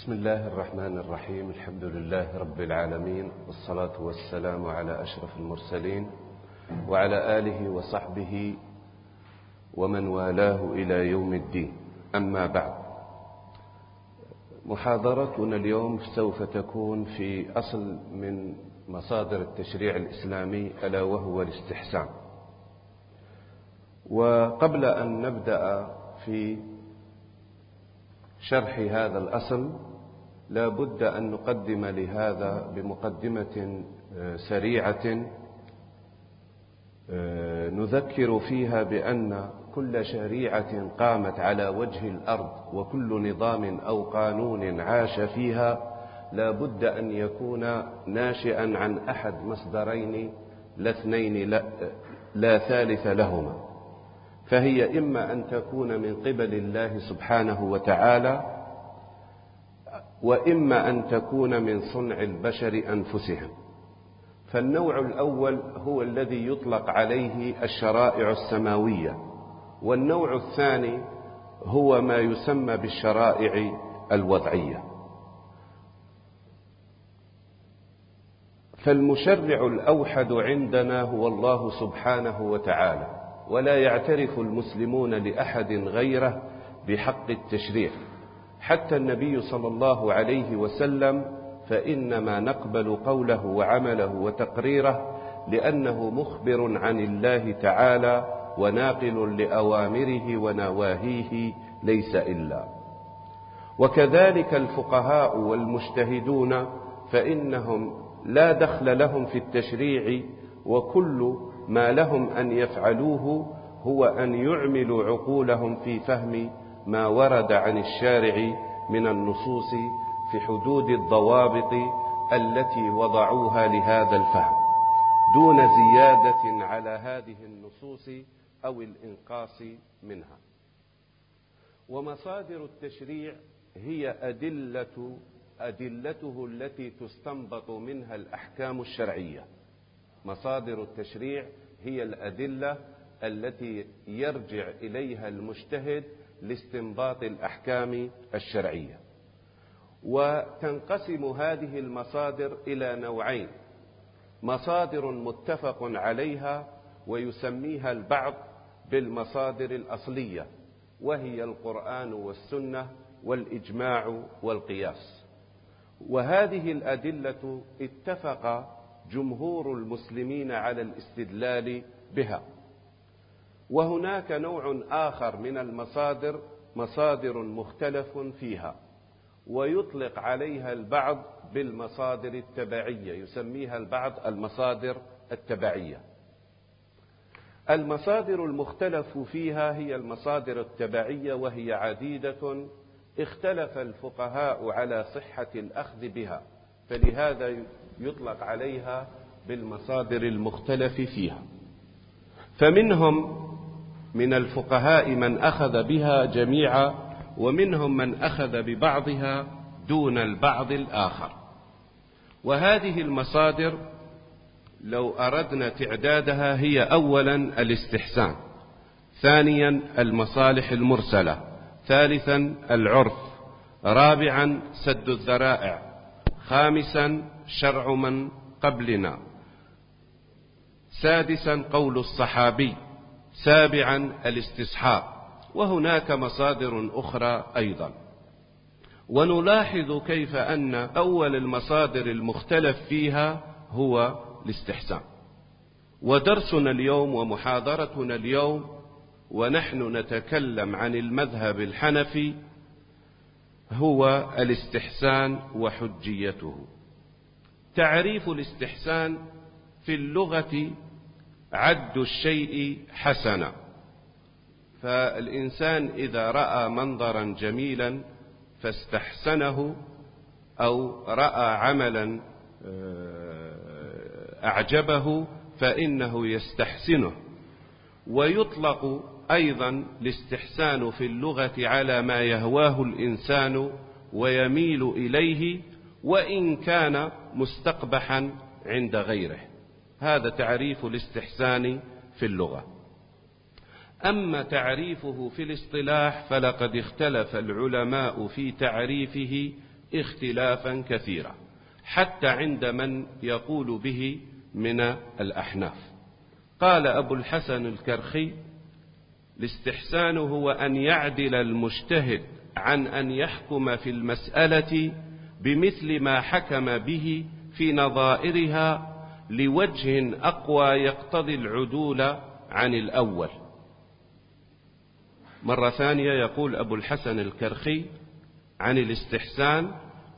بسم الله الرحمن الرحيم. الحمد لله رب العالمين والصلاة والسلام على أشرف المرسلين وعلى آله وصحبه ومن والاه إلى يوم الدين. أما بعد محاضرتنا اليوم سوف تكون في أصل من مصادر التشريع الإسلامي ألا وهو الاستحسان. وقبل أن نبدأ في شرح هذا الأصل لا بد أن نقدم لهذا بمقدمة سريعة نذكر فيها بأن كل شريعة قامت على وجه الأرض وكل نظام أو قانون عاش فيها لا بد أن يكون ناشئا عن أحد مصدرين لا اثنين لا, لا ثالث لهما. فهي إما أن تكون من قبل الله سبحانه وتعالى وإما أن تكون من صنع البشر أنفسهم. فالنوع الأول هو الذي يطلق عليه الشرائع السماوية والنوع الثاني هو ما يسمى بالشرائع الوضعية. فالمشرع الأوحد عندنا هو الله سبحانه وتعالى ولا يعترف المسلمون لأحد غيره بحق التشريع. حتى النبي صلى الله عليه وسلم فإنما نقبل قوله وعمله وتقريره لأنه مخبر عن الله تعالى وناقل لأوامره ونواهيه ليس إلا. وكذلك الفقهاء والمجتهدون فإنهم لا دخل لهم في التشريع وكل ما لهم أن يفعلوه هو أن يعملوا عقولهم في فهم ما ورد عن الشارع من النصوص في حدود الضوابط التي وضعوها لهذا الفهم دون زيادة على هذه النصوص أو الإنقاص منها. ومصادر التشريع هي أدلة أدلته التي تستنبط منها الأحكام الشرعية. مصادر التشريع هي الأدلة التي يرجع إليها المجتهد لاستنباط الأحكام الشرعية. وتنقسم هذه المصادر إلى نوعين. مصادر متفق عليها ويسميها البعض بالمصادر الأصلية وهي القرآن والسنة والإجماع والقياس. وهذه الأدلة اتفق جمهور المسلمين على الاستدلال بها. وهناك نوع آخر من المصادر مصادر مختلف فيها ويطلق عليها البعض بالمصادر التبعية يسميها البعض المصادر التبعية. المصادر المختلف فيها هي المصادر التبعية وهي عديدة اختلف الفقهاء على صحة الأخذ بها فلهذا يطلق عليها بالمصادر المختلف فيها. فمنهم من الفقهاء من أخذ بها جميعا ومنهم من أخذ ببعضها دون البعض الآخر. وهذه المصادر لو أردنا تعدادها هي أولا الاستحسان ثانيا المصالح المرسلة ثالثا العرف رابعا سد الذرائع خامسا شرع من قبلنا سادسا قول الصحابي. سابعا الاستصحاب وهناك مصادر أخرى أيضا. ونلاحظ كيف أن أول المصادر المختلف فيها هو الاستحسان. ودرسنا اليوم ومحاضرتنا اليوم ونحن نتكلم عن المذهب الحنفي هو الاستحسان وحجيته. تعريف الاستحسان في اللغة عد الشيء حسنا. فالإنسان إذا رأى منظرا جميلا فاستحسنه أو رأى عملا أعجبه فإنه يستحسنه. ويطلق أيضا الاستحسان في اللغة على ما يهواه الإنسان ويميل إليه وإن كان مستقبحا عند غيره. هذا تعريف الاستحسان في اللغة. أما تعريفه في الاصطلاح فلقد اختلف العلماء في تعريفه اختلافا كثيرا حتى عند من يقول به من الأحناف. قال أبو الحسن الكرخي الاستحسان هو أن يعدل المجتهد عن أن يحكم في المسألة بمثل ما حكم به في نظائرها لوجه أقوى يقتضي العدول عن الأول. مرة ثانية يقول أبو الحسن الكرخي عن الاستحسان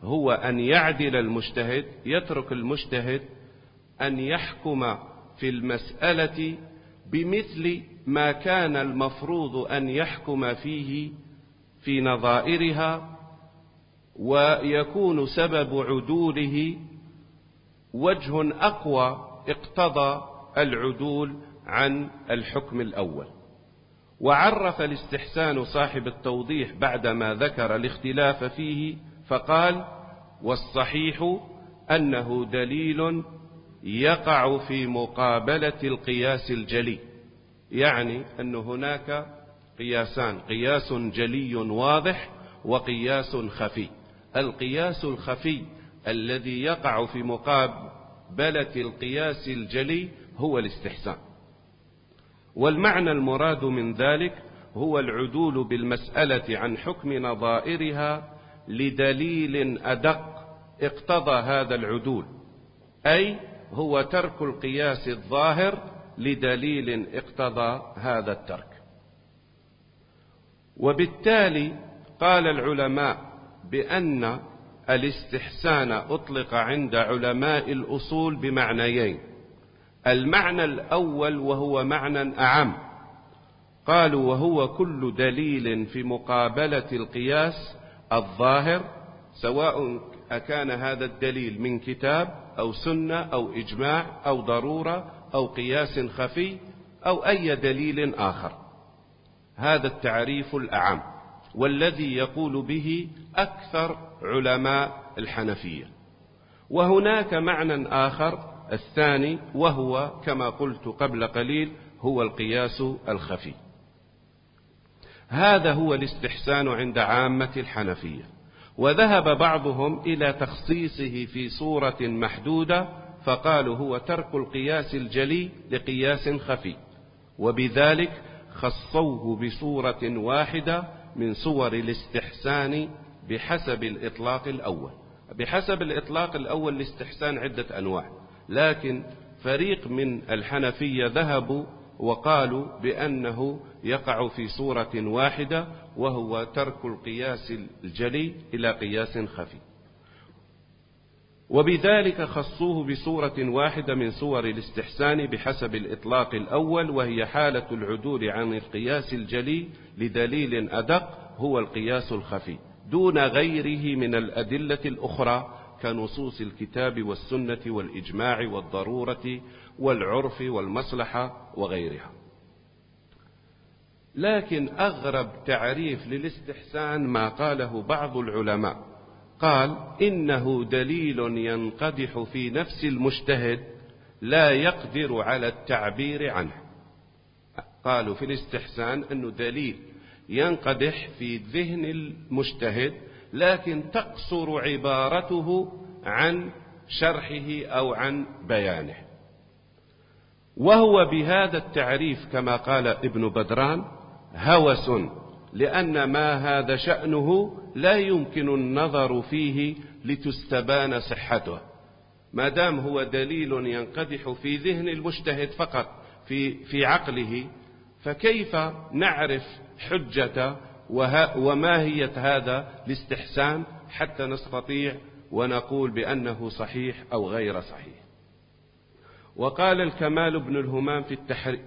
هو أن يعدل المجتهد يترك المجتهد أن يحكم في المسألة بمثل ما كان المفروض أن يحكم فيه في نظائرها ويكون سبب عدوله وجه أقوى اقتضى العدول عن الحكم الأول. وعرف الاستحسان صاحب التوضيح بعدما ذكر الاختلاف فيه فقال والصحيح أنه دليل يقع في مقابلة القياس الجلي. يعني أن هناك قياسان قياس جلي واضح وقياس خفي. القياس الخفي الذي يقع في مقابلة القياس الجلي هو الاستحسان. والمعنى المراد من ذلك هو العدول بالمسألة عن حكم نظائرها لدليل أدق اقتضى هذا العدول أي هو ترك القياس الظاهر لدليل اقتضى هذا الترك. وبالتالي قال العلماء بأن الاستحسان أطلق عند علماء الأصول بمعنيين. المعنى الأول وهو معنى أعم. قالوا وهو كل دليل في مقابلة القياس الظاهر سواء أكان هذا الدليل من كتاب أو سنة أو إجماع أو ضرورة أو قياس خفي أو أي دليل آخر. هذا التعريف الأعم. والذي يقول به أكثر علماء الحنفية. وهناك معنى آخر الثاني وهو كما قلت قبل قليل هو القياس الخفي. هذا هو الاستحسان عند عامة الحنفية. وذهب بعضهم إلى تخصيصه في صورة محدودة فقالوا هو ترك القياس الجلي لقياس خفي. وبذلك خصوه بصورة واحدة من صور الاستحسان بحسب الإطلاق الأول. بحسب الإطلاق الأول الاستحسان عدة أنواع. لكن فريق من الحنفية ذهبوا وقالوا بأنه يقع في صورة واحدة وهو ترك القياس الجلي إلى قياس خفي. وبذلك خصوه بصورة واحدة من صور الاستحسان بحسب الإطلاق الأول وهي حالة العدول عن القياس الجلي لدليل أدق هو القياس الخفي. دون غيره من الأدلة الأخرى كنصوص الكتاب والسنة والإجماع والضرورة والعرف والمصلحة وغيرها. لكن أغرب تعريف للاستحسان ما قاله بعض العلماء قال إنه دليل ينقدح في نفس المجتهد لا يقدر على التعبير عنه. قالوا في الاستحسان أنه دليل ينقدح في ذهن المجتهد لكن تقصر عبارته عن شرحه أو عن بيانه. وهو بهذا التعريف كما قال ابن بدران هوس لأن ما هذا شأنه لا يمكن النظر فيه لتستبان صحته. ما دام هو دليل ينقدح في ذهن المجتهد فقط في, في عقله فكيف نعرف حجة وماهية هذا الاستحسان حتى نستطيع ونقول بأنه صحيح أو غير صحيح. وقال الكمال بن الهمام في التحرير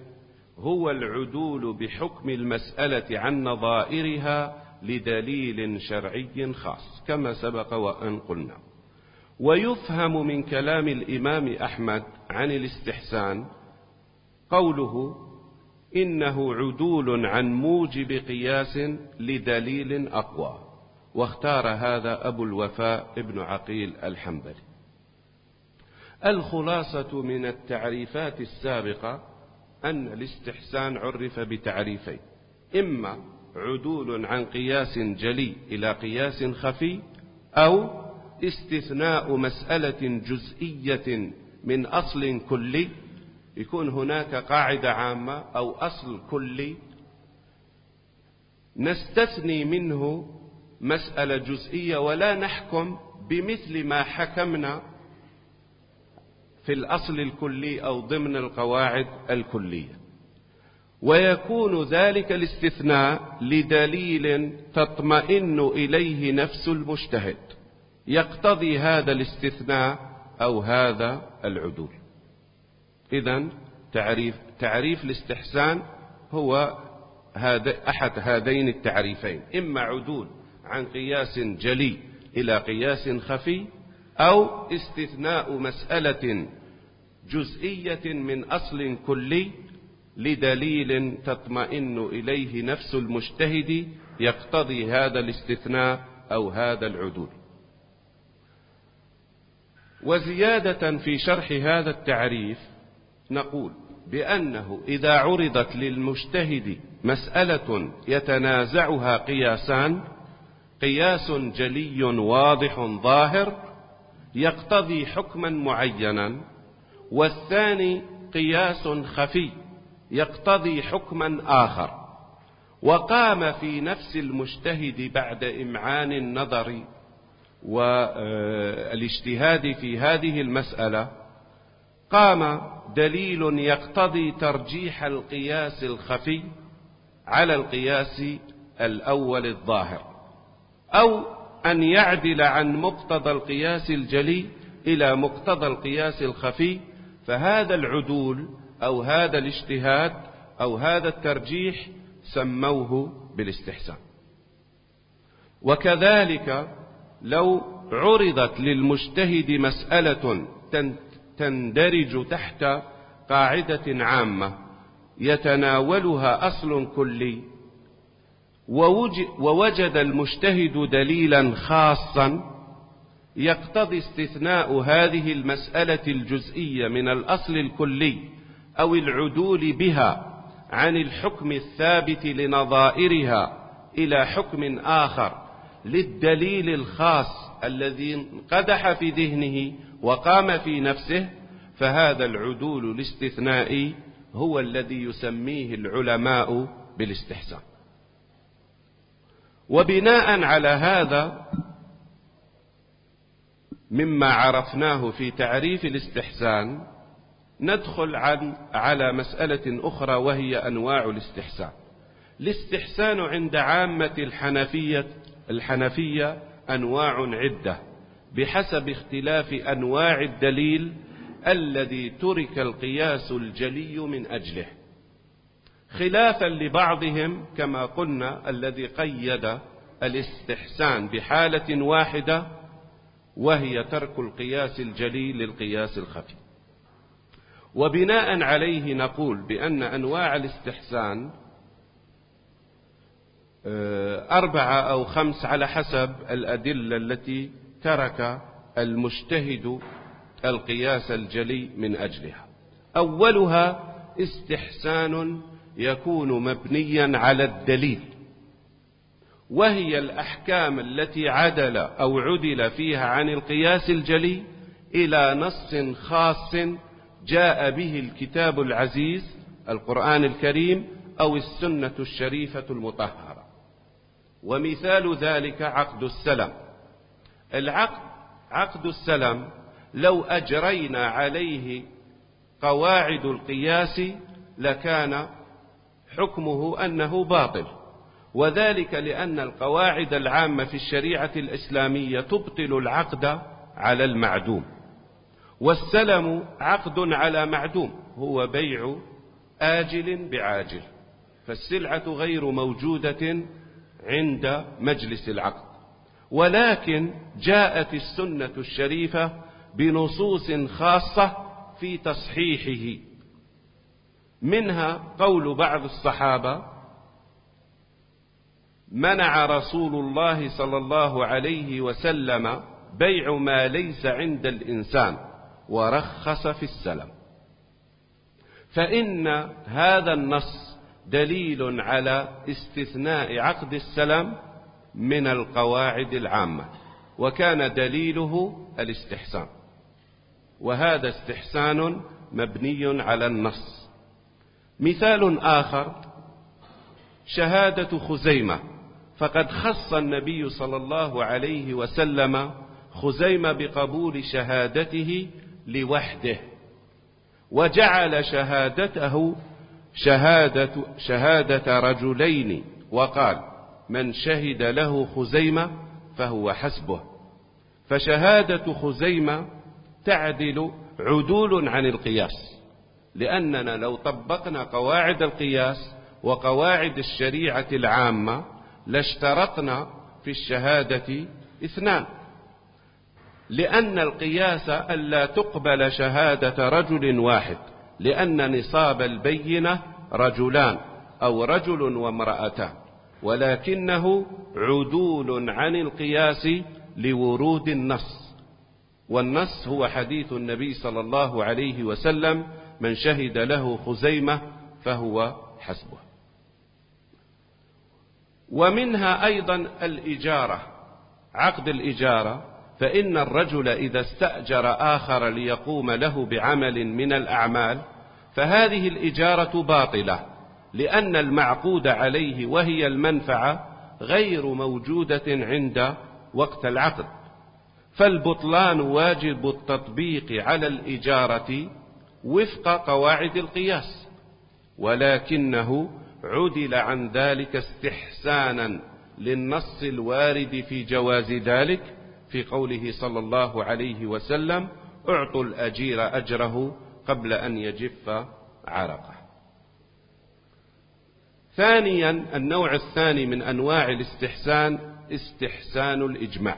هو العدول بحكم المسألة عن نظائرها لدليل شرعي خاص كما سبق وأن قلنا. ويفهم من كلام الإمام أحمد عن الاستحسان قوله إنه عدول عن موجب قياس لدليل أقوى. واختار هذا أبو الوفاء ابن عقيل الحنبلي. الخلاصة من التعريفات السابقة أن الاستحسان عرف بتعريفين. إما عدول عن قياس جلي إلى قياس خفي أو استثناء مسألة جزئية من أصل كلي يكون هناك قاعدة عامة أو أصل كلي نستثني منه مسألة جزئية ولا نحكم بمثل ما حكمنا في الأصل الكلي أو ضمن القواعد الكلية. ويكون ذلك الاستثناء لدليل تطمئن إليه نفس المجتهد. يقتضي هذا الاستثناء أو هذا العدول. إذا تعريف, تعريف الاستحسان هو هذا أحد هذين التعريفين إما عدول عن قياس جلي إلى قياس خفي أو استثناء مسألة جزئية من أصل كلي لدليل تطمئن إليه نفس المجتهد يقتضي هذا الاستثناء أو هذا العدول. وزيادة في شرح هذا التعريف نقول بأنه إذا عرضت للمجتهد مسألة يتنازعها قياسان قياس جلي واضح ظاهر يقتضي حكما معينا والثاني قياس خفي يقتضي حكما آخر. وقام في نفس المجتهد بعد إمعان النظر والاجتهاد في هذه المسألة قام دليل يقتضي ترجيح القياس الخفي على القياس الأول الظاهر أو أن يعدل عن مقتضى القياس الجلي إلى مقتضى القياس الخفي فهذا العدول أو هذا الاجتهاد أو هذا الترجيح سموه بالاستحسان. وكذلك لو عرضت للمجتهد مسألة تندرج تحت قاعدة عامة يتناولها أصل كلي. ووجد المجتهد دليلا خاصا يقتضي استثناء هذه المسألة الجزئية من الأصل الكلي أو العدول بها عن الحكم الثابت لنظائرها إلى حكم آخر للدليل الخاص الذي انقدح في ذهنه وقام في نفسه فهذا العدول الاستثنائي هو الذي يسميه العلماء بالاستحسان. وبناء على هذا مما عرفناه في تعريف الاستحسان ندخل على مسألة أخرى وهي أنواع الاستحسان. الاستحسان عند عامة الحنفية الحنفية أنواع عدة. بحسب اختلاف أنواع الدليل الذي ترك القياس الجلي من أجله. خلافا لبعضهم كما قلنا الذي قيد الاستحسان بحالة واحدة وهي ترك القياس الجلي للقياس الخفي. وبناء عليه نقول بأن أنواع الاستحسان آه، أربعة أو خمس على حسب الأدلة التي ترك المجتهد القياس الجلي من أجلها. أولها استحسان يكون مبنيا على الدليل وهي الأحكام التي عدل أو عدل فيها عن القياس الجلي إلى نص خاص جاء به الكتاب العزيز القرآن الكريم أو السنة الشريفة المطهرة. ومثال ذلك عقد السلم العقد عقد السلم لو أجرينا عليه قواعد القياس لكان حكمه أنه باطل. وذلك لأن القواعد العامة في الشريعة الإسلامية تبطل العقد على المعدوم. والسلم عقد على معدوم هو بيع آجل بعاجل. فالسلعة غير موجودة عند مجلس العقد. ولكن جاءت السنة الشريفة بنصوص خاصة في تصحيحه. منها قول بعض الصحابة منع رسول الله صلى الله عليه وسلم بيع ما ليس عند الإنسان ورخص في السلم. فإن هذا النص دليل على استثناء عقد السلم من القواعد العامة وكان دليله الاستحسان. وهذا استحسان مبني على النص. مثال آخر شهادة خزيمة. فقد خص النبي صلى الله عليه وسلم خزيمة بقبول شهادته لوحده. وجعل شهادته شهادة, شهادة رجلين. وقال من شهد له خزيمة فهو حسبه. فشهادة خزيمة تعدل عدول عن القياس لأننا لو طبقنا قواعد القياس وقواعد الشريعة العامة لاشترطنا في الشهادة اثنان. لأن القياس ألا تقبل شهادة رجل واحد لأن نصاب البينة رجلان أو رجل وامرأتان. ولكنه عدول عن القياس لورود النص. والنص هو حديث النبي صلى الله عليه وسلم من شهد له خزيمة فهو حسبه. ومنها أيضا الإجارة عقد الإجارة فإن الرجل إذا استأجر آخر ليقوم له بعمل من الأعمال فهذه الإجارة باطلة. لأن المعقود عليه وهي المنفعة غير موجودة عند وقت العقد. فالبطلان واجب التطبيق على الإجارة وفق قواعد القياس ولكنه عدل عن ذلك استحسانا للنص الوارد في جواز ذلك في قوله صلى الله عليه وسلم أعطوا الأجير أجره قبل أن يجف عرقه. ثانيا النوع الثاني من أنواع الاستحسان استحسان الإجماع.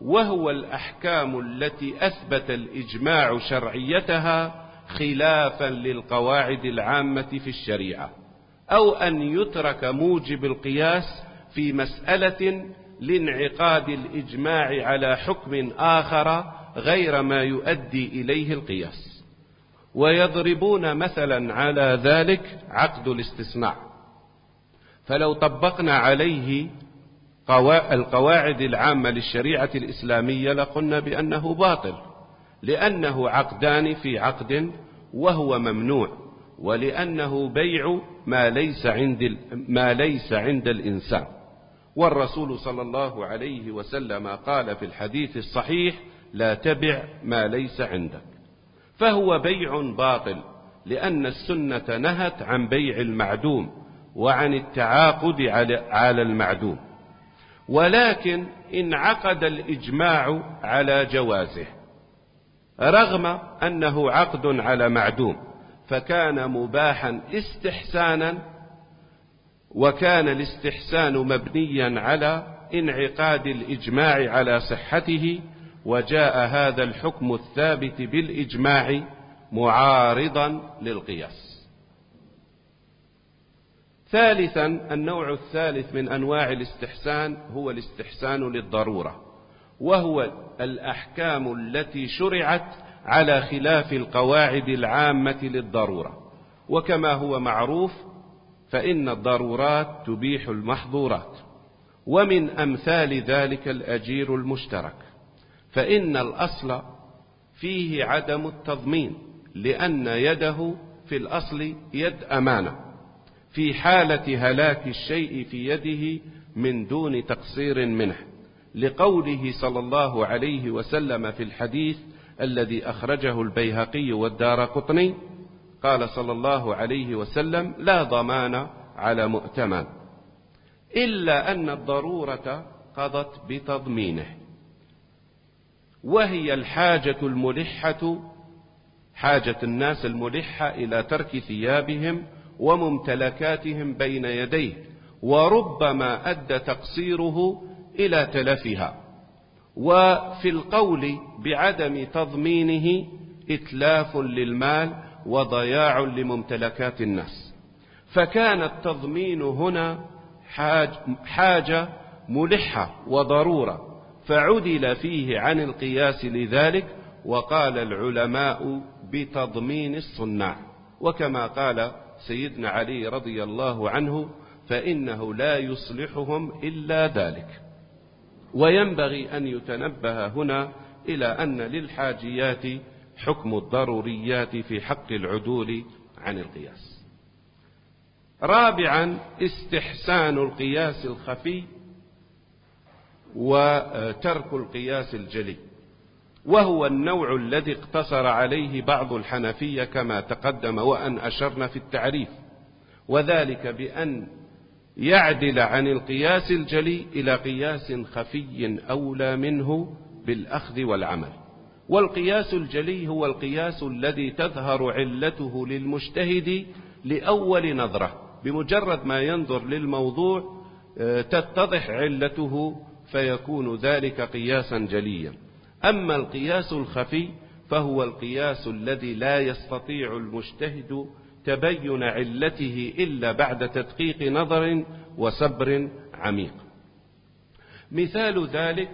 وهو الأحكام التي أثبت الإجماع شرعيتها خلافا للقواعد العامة في الشريعة أو أن يترك موجب القياس في مسألة لانعقاد الإجماع على حكم آخر غير ما يؤدي إليه القياس. ويضربون مثلا على ذلك عقد الاستثناء. فلو طبقنا عليه القواعد العامة للشريعة الإسلامية لقلنا بأنه باطل لأنه عقدان في عقد وهو ممنوع ولأنه بيع ما ليس عند ما ليس عند الإنسان. والرسول صلى الله عليه وسلم قال في الحديث الصحيح لا تبع ما ليس عندك. فهو بيع باطل لأن السنة نهت عن بيع المعدوم وعن التعاقد على المعدوم. ولكن انعقد الإجماع على جوازه رغم أنه عقد على معدوم فكان مباحا استحسانا وكان الاستحسان مبنيا على انعقاد الإجماع على صحته وجاء هذا الحكم الثابت بالإجماع معارضا للقياس. ثالثا النوع الثالث من أنواع الاستحسان هو الاستحسان للضرورة وهو الأحكام التي شرعت على خلاف القواعد العامة للضرورة. وكما هو معروف فإن الضرورات تبيح المحظورات ومن أمثال ذلك الأجير المشترك. فإن الأصل فيه عدم التضمين لأن يده في الأصل يد أمانة. في حالة هلاك الشيء في يده من دون تقصير منه. لقوله صلى الله عليه وسلم في الحديث الذي أخرجه البيهقي والدار قطني قال صلى الله عليه وسلم لا ضمان على مؤتمن إلا أن الضرورة قضت بتضمينه وهي الحاجة الملحة حاجة الناس الملحة إلى ترك ثيابهم وممتلكاتهم بين يديه وربما أدى تقصيره إلى تلفها. وفي القول بعدم تضمينه إتلاف للمال وضياع لممتلكات الناس. فكان التضمين هنا حاج حاجة ملحة وضرورة فعدل فيه عن القياس لذلك وقال العلماء بتضمين الصناع. وكما قال سيدنا علي رضي الله عنه فإنه لا يصلحهم إلا ذلك. وينبغي أن يتنبه هنا إلى أن للحاجيات حكم الضروريات في حق العدول عن القياس. رابعا استحسان القياس الخفي وترك القياس الجلي. وهو النوع الذي اقتصر عليه بعض الحنفية كما تقدم وأن أشرنا في التعريف وذلك بأن يعدل عن القياس الجلي إلى قياس خفي أولى منه بالأخذ والعمل. والقياس الجلي هو القياس الذي تظهر علته للمجتهد لأول نظرة بمجرد ما ينظر للموضوع آه، تتضح علته فيكون ذلك قياسا جليا. أما القياس الخفي فهو القياس الذي لا يستطيع المجتهد تبين علته إلا بعد تدقيق نظر وصبر عميق. مثال ذلك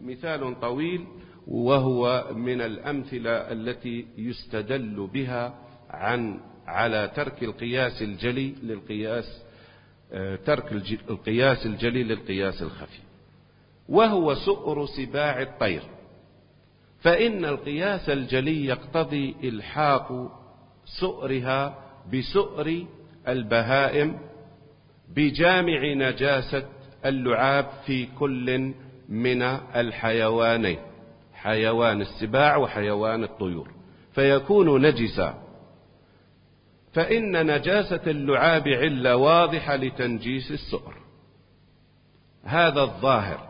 مثال طويل وهو من الأمثلة التي يستدل بها عن على ترك القياس الجلي للقياس آه، ترك القياس الجلي للقياس الخفي وهو سؤر سباع الطير. فإن القياس الجلي يقتضي إلحاق سؤرها بسؤر البهائم بجامع نجاسة اللعاب في كل من الحيوانين حيوان السباع وحيوان الطيور. فيكون نجسا. فإن نجاسة اللعاب علة واضحة لتنجيس السؤر. هذا الظاهر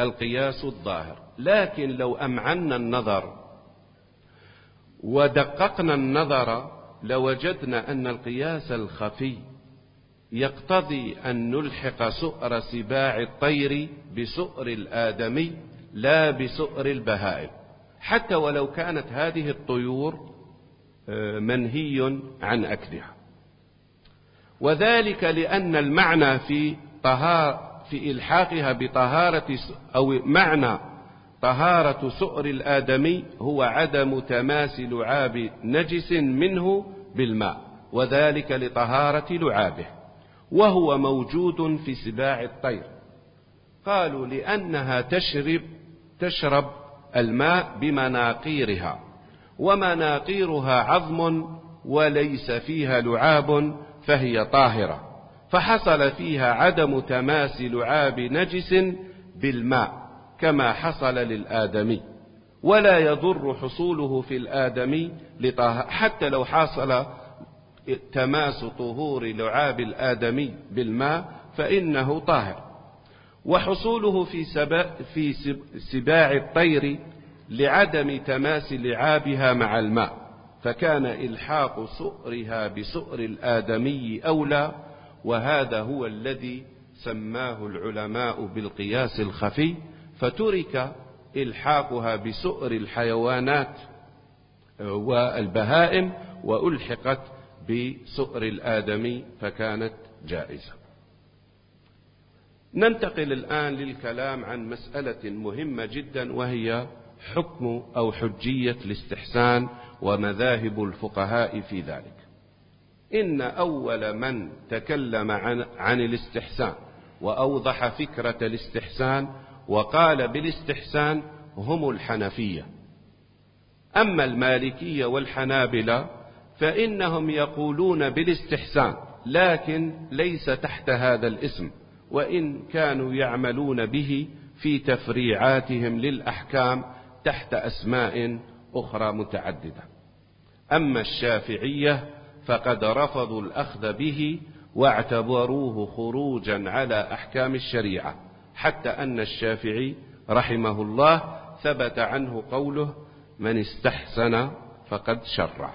القياس الظاهر. لكن لو أمعنا النظر ودققنا النظر لوجدنا أن القياس الخفي يقتضي أن نلحق سؤر سباع الطير بسؤر الآدمي لا بسؤر البهائم. حتى ولو كانت هذه الطيور آه، منهي عن أكلها. وذلك لأن المعنى في طهار في إلحاقها بطهارة أو معنى طهارة سؤر الآدمي هو عدم تماس لعاب نجس منه بالماء وذلك لطهارة لعابه وهو موجود في سباع الطير. قالوا لأنها تشرب تشرب الماء بمناقيرها ومناقيرها عظم وليس فيها لعاب فهي طاهرة فحصل فيها عدم تماس لعاب نجس بالماء. كما حصل للآدمي ولا يضر حصوله في الآدمي حتى لو حصل تماس طهور لعاب الآدمي بالماء فإنه طاهر. وحصوله في, في سباع الطير لعدم تماس لعابها مع الماء فكان إلحاق سؤرها بسؤر الآدمي أولى وهذا هو الذي سماه العلماء بالقياس الخفي فترك إلحاقها بسؤر الحيوانات والبهائم وألحقت بسؤر الآدمي فكانت جائزة. ننتقل الآن للكلام عن مسألة مهمة جدا وهي حكم أو حجية الاستحسان ومذاهب الفقهاء في ذلك. إن أول من تكلم عن, عن الاستحسان وأوضح فكرة الاستحسان وقال بالاستحسان هم الحنفية. أما المالكية والحنابلة فإنهم يقولون بالاستحسان لكن ليس تحت هذا الاسم وإن كانوا يعملون به في تفريعاتهم للأحكام تحت أسماء أخرى متعددة. أما الشافعية فقد رفضوا الأخذ به واعتبروه خروجا على أحكام الشريعة. حتى أن الشافعي رحمه الله ثبت عنه قوله من استحسن فقد شرع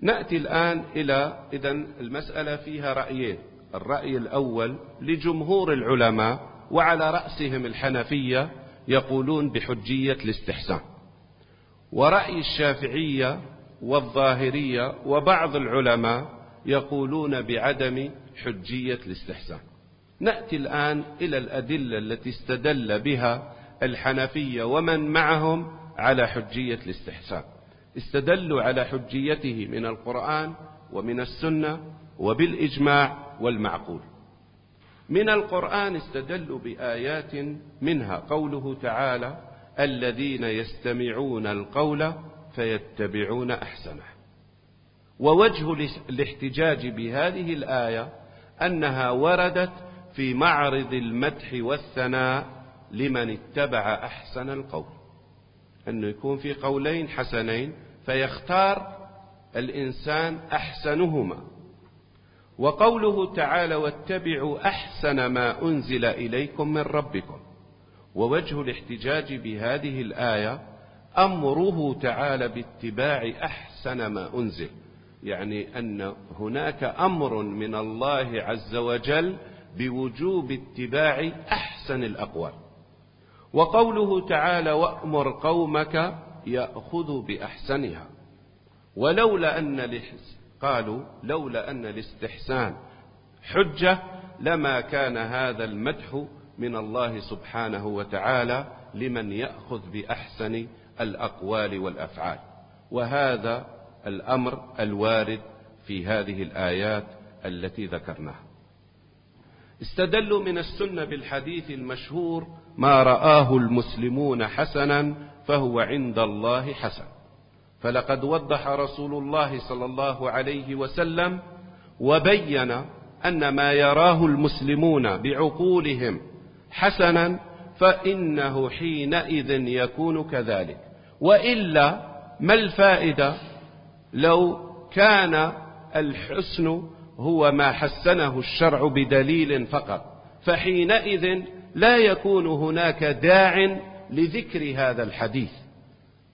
نأتي الآن إلى إذا المسألة فيها رأيين. الرأي الأول لجمهور العلماء وعلى رأسهم الحنفية يقولون بحجية الاستحسان. ورأي الشافعية والظاهرية وبعض العلماء يقولون بعدم حجية الاستحسان. نأتي الآن إلى الأدلة التي استدل بها الحنفية ومن معهم على حجية الاستحسان. استدلوا على حجيته من القرآن ومن السنة وبالإجماع والمعقول. من القرآن استدلوا بآيات منها قوله تعالى الذين يستمعون القول فيتبعون أحسنه. ووجه الاحتجاج بهذه الآية أنها وردت في معرض المدح والثناء لمن اتبع أحسن القول. أنه يكون في قولين حسنين فيختار الإنسان أحسنهما. وقوله تعالى واتبعوا أحسن ما أنزل إليكم من ربكم ووجه الاحتجاج بهذه الآية أمره تعالى باتباع أحسن ما أنزل يعني أن هناك أمر من الله عز وجل بوجوب اتباع أحسن الأقوال. وقوله تعالى وأمر قومك يأخذوا بأحسنها ولولا أن قالوا لولا أن الاستحسان حجة لما كان هذا المدح من الله سبحانه وتعالى لمن يأخذ بأحسن الأقوال والأفعال وهذا الأمر الوارد في هذه الآيات التي ذكرناها. استدلوا من السنة بالحديث المشهور ما رآه المسلمون حسنا فهو عند الله حسن. فلقد وضح رسول الله صلى الله عليه وسلم وبين أن ما يراه المسلمون بعقولهم حسنا فإنه حينئذ يكون كذلك. وإلا ما الفائدة؟ لو كان الحسن هو ما حسنه الشرع بدليل فقط فحينئذ لا يكون هناك داع لذكر هذا الحديث.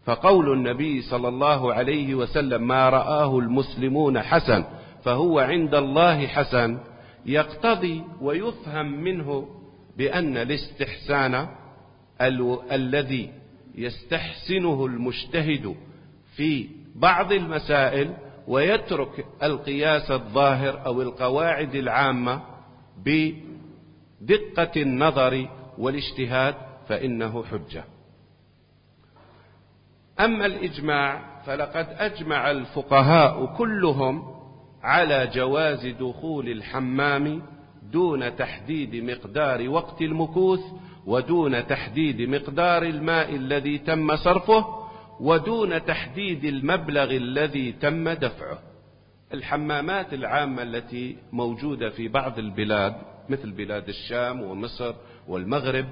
فقول النبي صلى الله عليه وسلم ما رآه المسلمون حسن فهو عند الله حسن يقتضي ويفهم منه بأن الاستحسان الذي يستحسنه المجتهد في بعض المسائل ويترك القياس الظاهر أو القواعد العامة بدقة النظر والاجتهاد فإنه حجة. أما الإجماع فلقد أجمع الفقهاء كلهم على جواز دخول الحمام دون تحديد مقدار وقت المكوث ودون تحديد مقدار الماء الذي تم صرفه ودون تحديد المبلغ الذي تم دفعه. الحمامات العامة التي موجودة في بعض البلاد مثل بلاد الشام ومصر والمغرب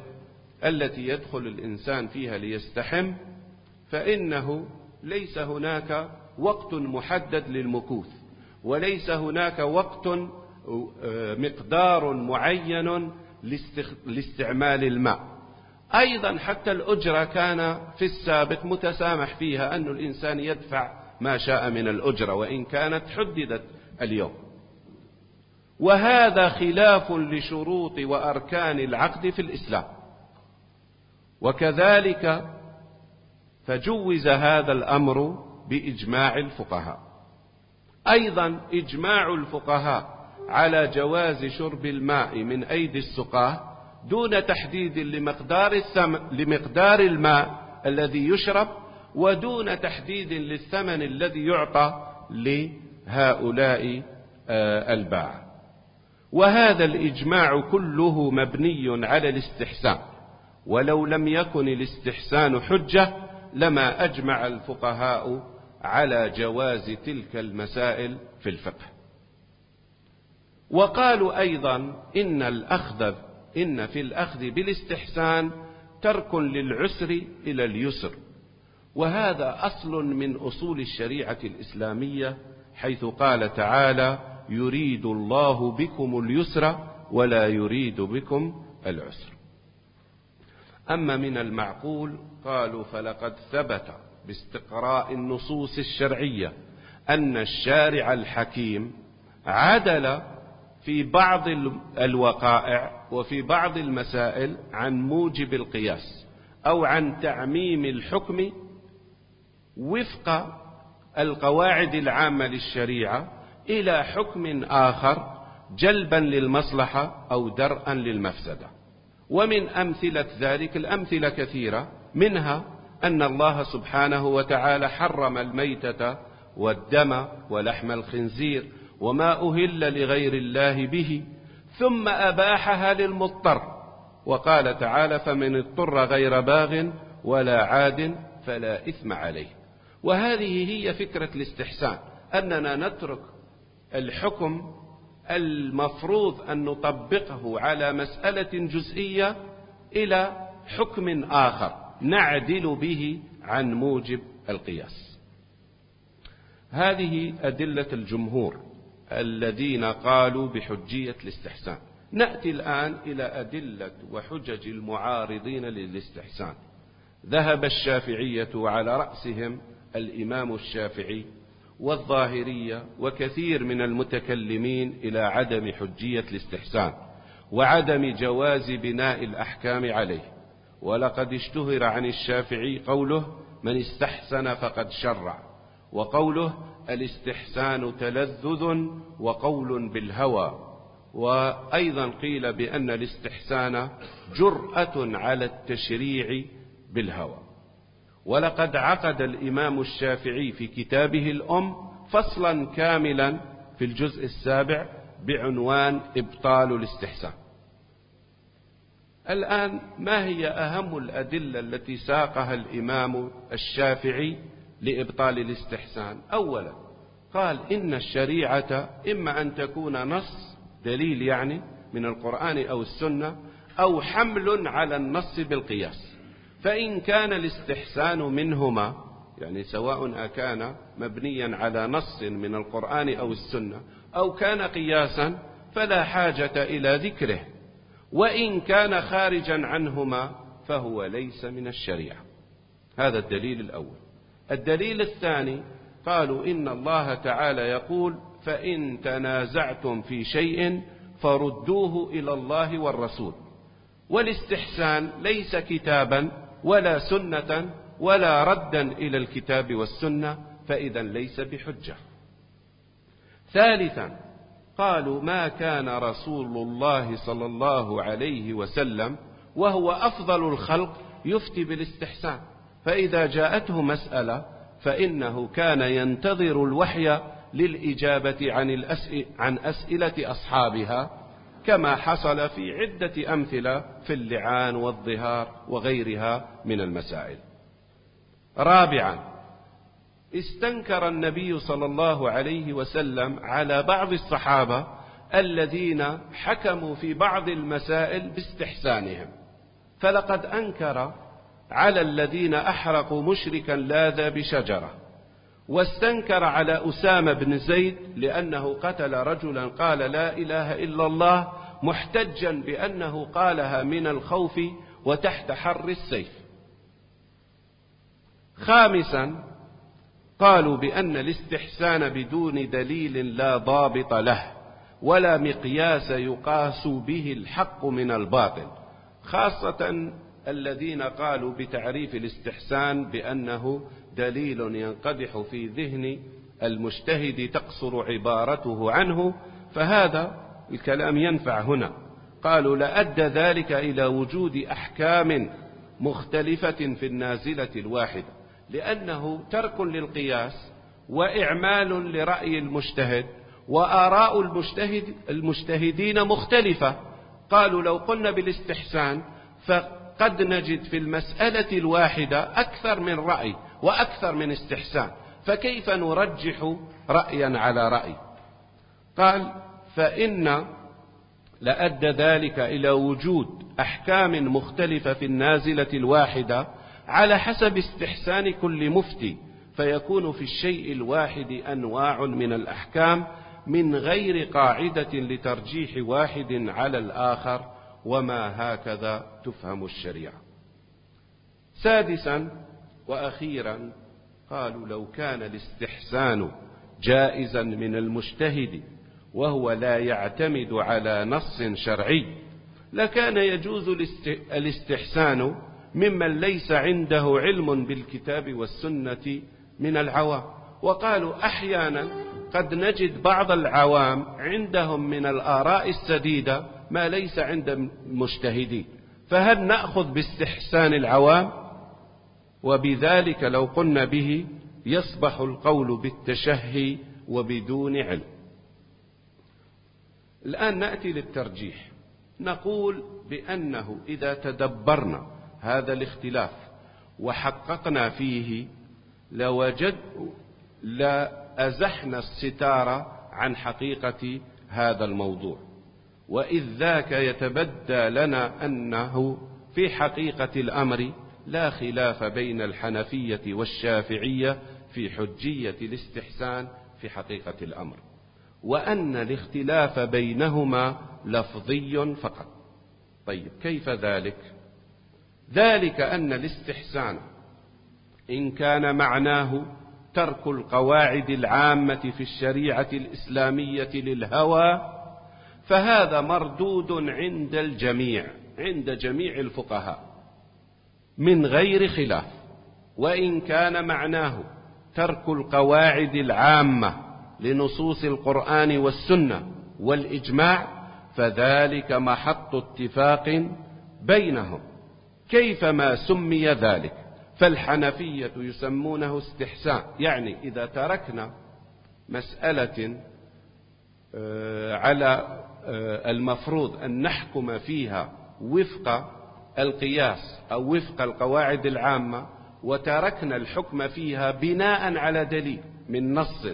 التي يدخل الإنسان فيها ليستحم فإنه ليس هناك وقت محدد للمكوث وليس هناك وقت آه، مقدار معين لاستعمال الماء. أيضا حتى الأجرة كان في السابق متسامح فيها أن الإنسان يدفع ما شاء من الأجرة وإن كانت حددت اليوم. وهذا خلاف لشروط وأركان العقد في الإسلام. وكذلك فجوز هذا الأمر بإجماع الفقهاء. أيضا إجماع الفقهاء على جواز شرب الماء من أيدي السقاة دون تحديد لمقدار, الثم لمقدار الماء الذي يشرب ودون تحديد للثمن الذي يعطى لهؤلاء آه، الباع. وهذا الإجماع كله مبني على الاستحسان. ولو لم يكن الاستحسان حجة لما أجمع الفقهاء على جواز تلك المسائل في الفقه. وقالوا أيضا إن الأخذ إن في الأخذ بالاستحسان ترك للعسر إلى اليسر. وهذا أصل من أصول الشريعة الإسلامية حيث قال تعالى يريد الله بكم اليسر ولا يريد بكم العسر. أما من المعقول قالوا فلقد ثبت باستقراء النصوص الشرعية أن الشارع الحكيم عدل في بعض الوقائع وفي بعض المسائل عن موجب القياس أو عن تعميم الحكم وفق القواعد العامة للشريعة إلى حكم آخر جلبا للمصلحة أو درءا للمفسدة. ومن أمثلة ذلك الأمثلة كثيرة منها أن الله سبحانه وتعالى حرم الميتة والدم ولحم الخنزير وما أهل لغير الله به ثم أباحها للمضطر. وقال تعالى فمن اضطر غير باغ ولا عاد فلا إثم عليه. وهذه هي فكرة الاستحسان أننا نترك الحكم المفروض أن نطبقه على مسألة جزئية إلى حكم آخر نعدل به عن موجب القياس. هذه أدلة الجمهور. الذين قالوا بحجية الاستحسان. نأتي الآن إلى أدلة وحجج المعارضين للاستحسان. ذهب الشافعية وعلى رأسهم الإمام الشافعي والظاهرية وكثير من المتكلمين إلى عدم حجية الاستحسان وعدم جواز بناء الأحكام عليه. ولقد اشتهر عن الشافعي قوله من استحسن فقد شرع وقوله الاستحسان تلذذ وقول بالهوى. وأيضا قيل بأن الاستحسان جرأة على التشريع بالهوى. ولقد عقد الإمام الشافعي في كتابه الأم فصلا كاملا في الجزء السابع بعنوان إبطال الاستحسان. الآن ما هي أهم الأدلة التي ساقها الإمام الشافعي لإبطال الاستحسان. أولا قال إن الشريعة إما أن تكون نص دليل يعني من القرآن أو السنة أو حمل على النص بالقياس. فإن كان الاستحسان منهما يعني سواء أكان مبنيا على نص من القرآن أو السنة أو كان قياسا فلا حاجة إلى ذكره. وإن كان خارجا عنهما فهو ليس من الشريعة. هذا الدليل الأول. الدليل الثاني قالوا إن الله تعالى يقول فإن تنازعتم في شيء فردوه إلى الله والرسول. والاستحسان ليس كتابا ولا سنة ولا ردا إلى الكتاب والسنة فإذا ليس بحجة. ثالثا قالوا ما كان رسول الله صلى الله عليه وسلم وهو أفضل الخلق يفتي بالاستحسان. فإذا جاءته مسألة فإنه كان ينتظر الوحي للإجابة عن, عن أسئلة أصحابها كما حصل في عدة أمثلة في اللعان والظهار وغيرها من المسائل. رابعا استنكر النبي صلى الله عليه وسلم على بعض الصحابة الذين حكموا في بعض المسائل باستحسانهم. فلقد أنكر على الذين أحرقوا مشركا لاذ بشجرة واستنكر على أسامة بن زيد لأنه قتل رجلا قال لا إله إلا الله محتجا بأنه قالها من الخوف وتحت حر السيف. خامسا قالوا بأن الاستحسان بدون دليل لا ضابط له ولا مقياس يقاس به الحق من الباطل خاصة الذين قالوا بتعريف الاستحسان بأنه دليل ينقدح في ذهن المجتهد تقصر عبارته عنه فهذا الكلام ينفع هنا. قالوا لأدى ذلك إلى وجود أحكام مختلفة في النازلة الواحدة لأنه ترك للقياس وإعمال لرأي المجتهد وآراء المجتهد المجتهدين مختلفة. قالوا لو قلنا بالاستحسان فقد نجد في المسألة الواحدة أكثر من رأي وأكثر من استحسان فكيف نرجح رأيا على رأي؟ قال فإن لأدى ذلك إلى وجود أحكام مختلفة في النازلة الواحدة على حسب استحسان كل مفتي فيكون في الشيء الواحد أنواع من الأحكام من غير قاعدة لترجيح واحد على الآخر وما هكذا تفهم الشريعة. سادسا وأخيرا قالوا لو كان الاستحسان جائزا من المجتهد وهو لا يعتمد على نص شرعي لكان يجوز الاستحسان ممن ليس عنده علم بالكتاب والسنة من العوام. وقالوا أحيانا قد نجد بعض العوام عندهم من الآراء السديدة ما ليس عند المجتهدين فهل نأخذ باستحسان العوام؟ وبذلك لو قلنا به يصبح القول بالتشهي وبدون علم. الآن نأتي للترجيح. نقول بأنه إذا تدبرنا هذا الاختلاف وحققنا فيه لوجد لأزحنا الستار عن حقيقة هذا الموضوع. وإذ ذاك يتبدى لنا أنه في حقيقة الأمر لا خلاف بين الحنفية والشافعية في حجية الاستحسان في حقيقة الأمر وأن الاختلاف بينهما لفظي فقط. طيب كيف ذلك؟ ذلك أن الاستحسان إن كان معناه ترك القواعد العامة في الشريعة الإسلامية للهوى فهذا مردود عند الجميع عند جميع الفقهاء من غير خلاف. وإن كان معناه ترك القواعد العامة لنصوص القرآن والسنة والإجماع فذلك محط اتفاق بينهم. كيفما سمي ذلك؟ فالحنفية يسمونه استحسان يعني إذا تركنا مسألة آه، على المفروض أن نحكم فيها وفق القياس أو وفق القواعد العامة وتركنا الحكم فيها بناء على دليل من نص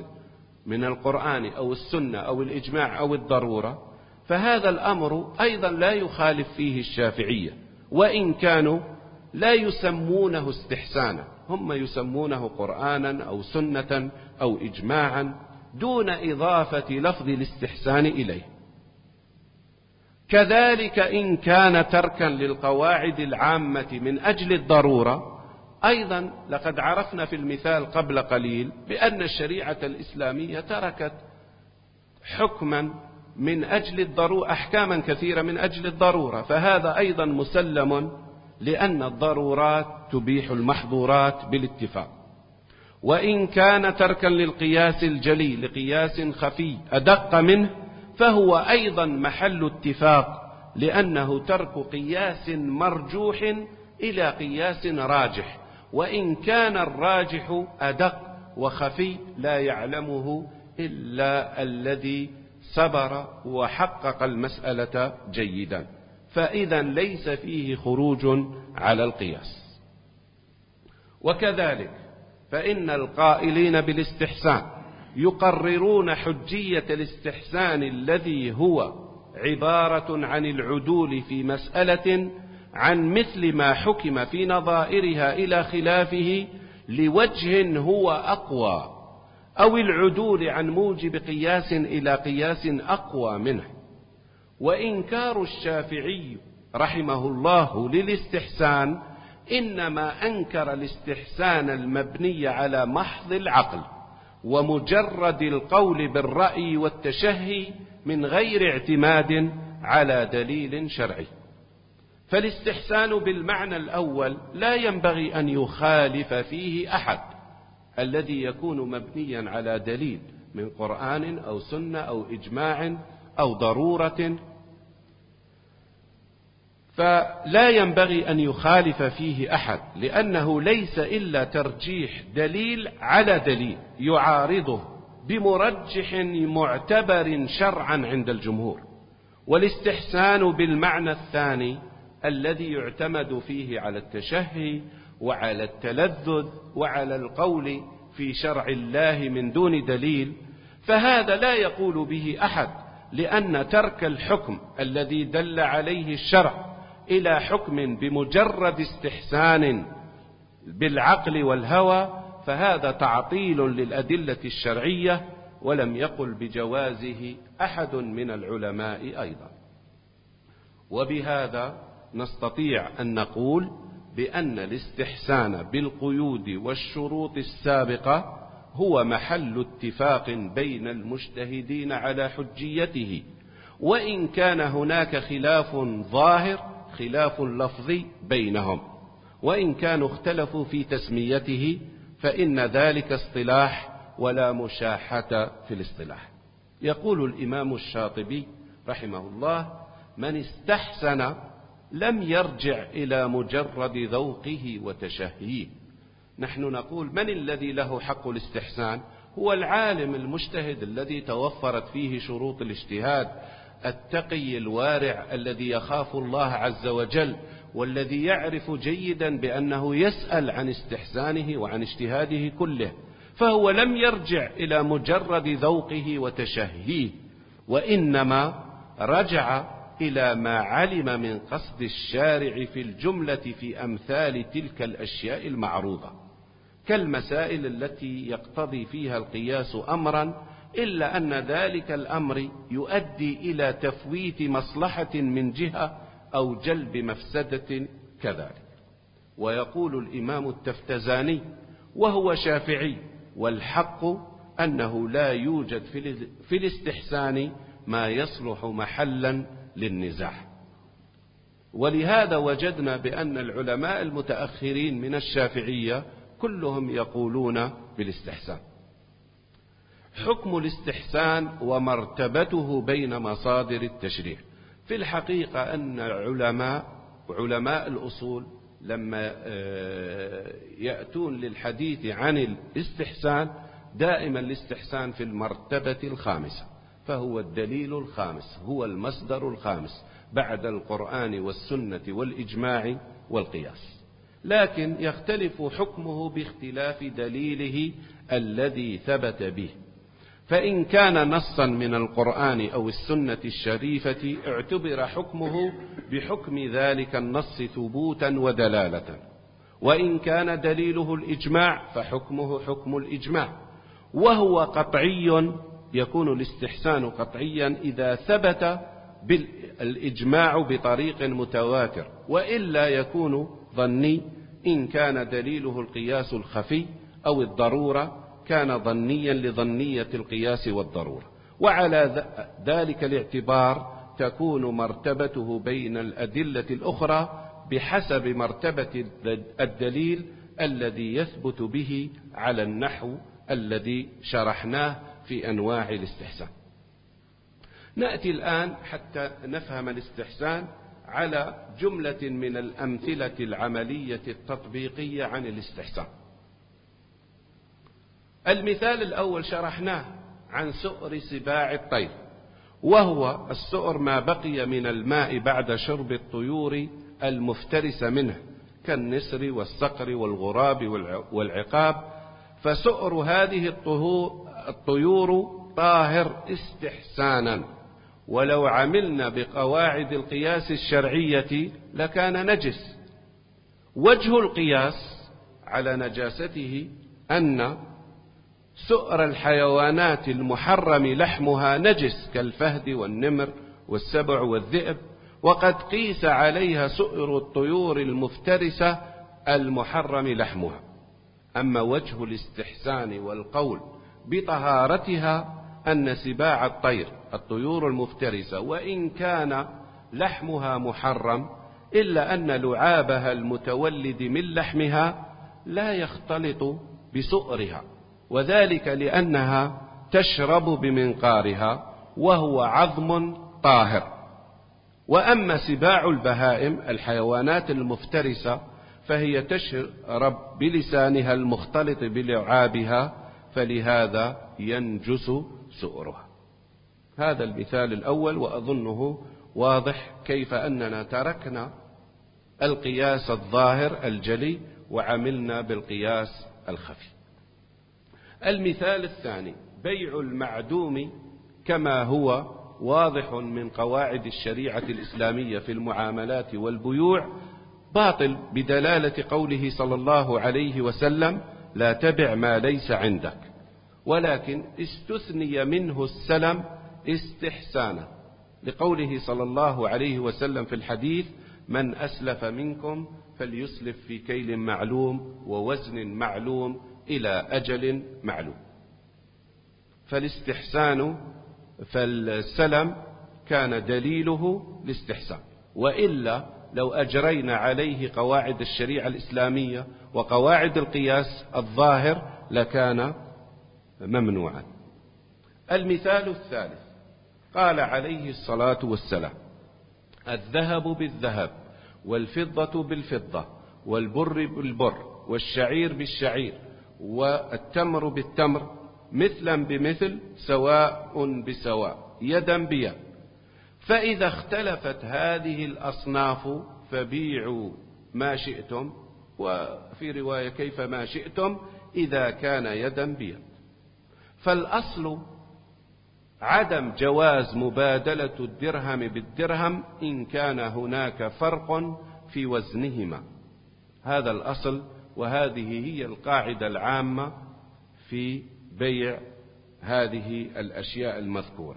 من القرآن أو السنة أو الإجماع أو الضرورة. فهذا الأمر أيضا لا يخالف فيه الشافعية وإن كانوا لا يسمونه استحسانا هم يسمونه قرآنا أو سنة أو إجماعا دون إضافة لفظ الاستحسان إليه. كذلك إن كان تركا للقواعد العامة من أجل الضرورة أيضا لقد عرفنا في المثال قبل قليل بأن الشريعة الإسلامية تركت حكما من أجل الضرورة أحكاما كثيرة من أجل الضرورة فهذا أيضا مسلم لأن الضرورات تبيح المحظورات بالاتفاق. وإن كان تركا للقياس الجلي لقياس خفي أدق منه فهو أيضا محل اتفاق لأنه ترك قياس مرجوح إلى قياس راجح وإن كان الراجح أدق وخفي لا يعلمه إلا الذي صبر وحقق المسألة جيدا. فإذا ليس فيه خروج على القياس. وكذلك فإن القائلين بالاستحسان يقررون حجية الاستحسان الذي هو عبارة عن العدول في مسألة عن مثل ما حكم في نظائرها إلى خلافه لوجه هو أقوى أو العدول عن موجب قياس إلى قياس أقوى منه. وإنكار الشافعي رحمه الله للاستحسان إنما أنكر الاستحسان المبني على محض العقل. ومجرد القول بالرأي والتشهي من غير اعتماد على دليل شرعي. فالاستحسان بالمعنى الأول لا ينبغي أن يخالف فيه أحد الذي يكون مبنيا على دليل من قرآن أو سنة أو إجماع أو ضرورة فلا ينبغي أن يخالف فيه أحد لأنه ليس إلا ترجيح دليل على دليل يعارضه بمرجح معتبر شرعا عند الجمهور. والاستحسان بالمعنى الثاني الذي يعتمد فيه على التشهي وعلى التلذذ وعلى القول في شرع الله من دون دليل فهذا لا يقول به أحد لأن ترك الحكم الذي دل عليه الشرع إلى حكم بمجرد استحسان بالعقل والهوى فهذا تعطيل للأدلة الشرعية ولم يقل بجوازه أحد من العلماء أيضا. وبهذا نستطيع أن نقول بأن الاستحسان بالقيود والشروط السابقة هو محل اتفاق بين المجتهدين على حجيته وإن كان هناك خلاف ظاهر خلاف لفظي بينهم. وإن كانوا اختلفوا في تسميته فإن ذلك اصطلاح ولا مشاحة في الاصطلاح. يقول الإمام الشاطبي رحمه الله من استحسن لم يرجع إلى مجرد ذوقه وتشهيه. نحن نقول من الذي له حق الاستحسان؟ هو العالم المجتهد الذي توفرت فيه شروط الاجتهاد التقي الوارع الذي يخاف الله عز وجل والذي يعرف جيدا بأنه يسأل عن استحسانه وعن اجتهاده كله فهو لم يرجع إلى مجرد ذوقه وتشهيه وإنما رجع إلى ما علم من قصد الشارع في الجملة في أمثال تلك الأشياء المعروضة. كالمسائل التي يقتضي فيها القياس أمرا إلا أن ذلك الأمر يؤدي إلى تفويت مصلحة من جهة أو جلب مفسدة كذلك. ويقول الإمام التفتزاني وهو شافعي والحق أنه لا يوجد في الاستحسان ما يصلح محلا للنزاع ولهذا وجدنا بأن العلماء المتأخرين من الشافعية كلهم يقولون بالاستحسان. حكم الاستحسان ومرتبته بين مصادر التشريع. في الحقيقة أن العلماء علماء الأصول لما آه، يأتون للحديث عن الاستحسان دائما الاستحسان في المرتبة الخامسة فهو الدليل الخامس هو المصدر الخامس بعد القرآن والسنة والإجماع والقياس. لكن يختلف حكمه باختلاف دليله الذي ثبت به. فإن كان نصا من القرآن أو السنة الشريفة اعتبر حكمه بحكم ذلك النص ثبوتا ودلالة. وإن كان دليله الإجماع فحكمه حكم الإجماع. وهو قطعي يكون الاستحسان قطعيا إذا ثبت بالإجماع بطريق متواتر. وإلا يكون ظني إن كان دليله القياس الخفي أو الضرورة كان ظنيا لظنية القياس والضرورة. وعلى ذلك الاعتبار تكون مرتبته بين الأدلة الأخرى بحسب مرتبة الدليل الذي يثبت به على النحو الذي شرحناه في أنواع الاستحسان. نأتي الآن حتى نفهم الاستحسان على جملة من الأمثلة العملية التطبيقية عن الاستحسان. المثال الأول شرحناه عن سؤر سباع الطير وهو السؤر ما بقي من الماء بعد شرب الطيور المفترسة منه كالنسر والصقر والغراب والعقاب. فسؤر هذه الطيور طاهر استحسانا. ولو عملنا بقواعد القياس الشرعية لكان نجس. وجه القياس على نجاسته أن سؤر الحيوانات المحرم لحمها نجس كالفهد والنمر والسبع والذئب وقد قيس عليها سؤر الطيور المفترسة المحرم لحمها. أما وجه الاستحسان والقول بطهارتها أن سباع الطير الطيور المفترسة وإن كان لحمها محرم إلا أن لعابها المتولد من لحمها لا يختلط بسؤرها. وذلك لأنها تشرب بمنقارها وهو عظم طاهر. وأما سباع البهائم الحيوانات المفترسة فهي تشرب بلسانها المختلط بلعابها فلهذا ينجس سؤرها. هذا المثال الأول وأظنه واضح كيف أننا تركنا القياس الظاهر الجلي وعملنا بالقياس الخفي. المثال الثاني بيع المعدوم كما هو واضح من قواعد الشريعة الإسلامية في المعاملات والبيوع باطل بدلالة قوله صلى الله عليه وسلم لا تبع ما ليس عندك ولكن استثني منه السلم استحسانا لقوله صلى الله عليه وسلم في الحديث من أسلف منكم فليسلف في كيل معلوم ووزن معلوم إلى أجل معلوم. فالاستحسان فالسلم كان دليله الاستحسان وإلا لو أجرينا عليه قواعد الشريعة الإسلامية وقواعد القياس الظاهر لكان ممنوعا. المثال الثالث قال عليه الصلاة والسلام الذهب بالذهب والفضة بالفضة والبر بالبر والشعير بالشعير والتمر بالتمر مثلا بمثل سواء بسواء يدا بيد فإذا اختلفت هذه الأصناف فبيعوا ما شئتم وفي رواية كيف ما شئتم إذا كان يدا بيد فالأصل عدم جواز مبادلة الدرهم بالدرهم إن كان هناك فرق في وزنهما. هذا الأصل وهذه هي القاعدة العامة في بيع هذه الأشياء المذكورة.